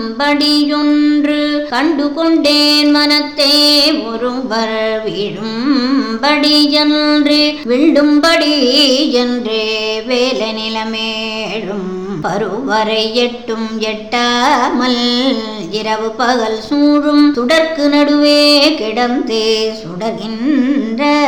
வாழும்படியொன்று கண்டு கொண்டேன் மனத்தே ஒருவர் வீழும்படி என்று விழும்படி என்றே வேலை நிலமேழும் பருவரை எட்டும் எட்டாமல் இரவு பகல் சூழும் சுடற்கு நடுவே கிடந்தே சுடகின்றதே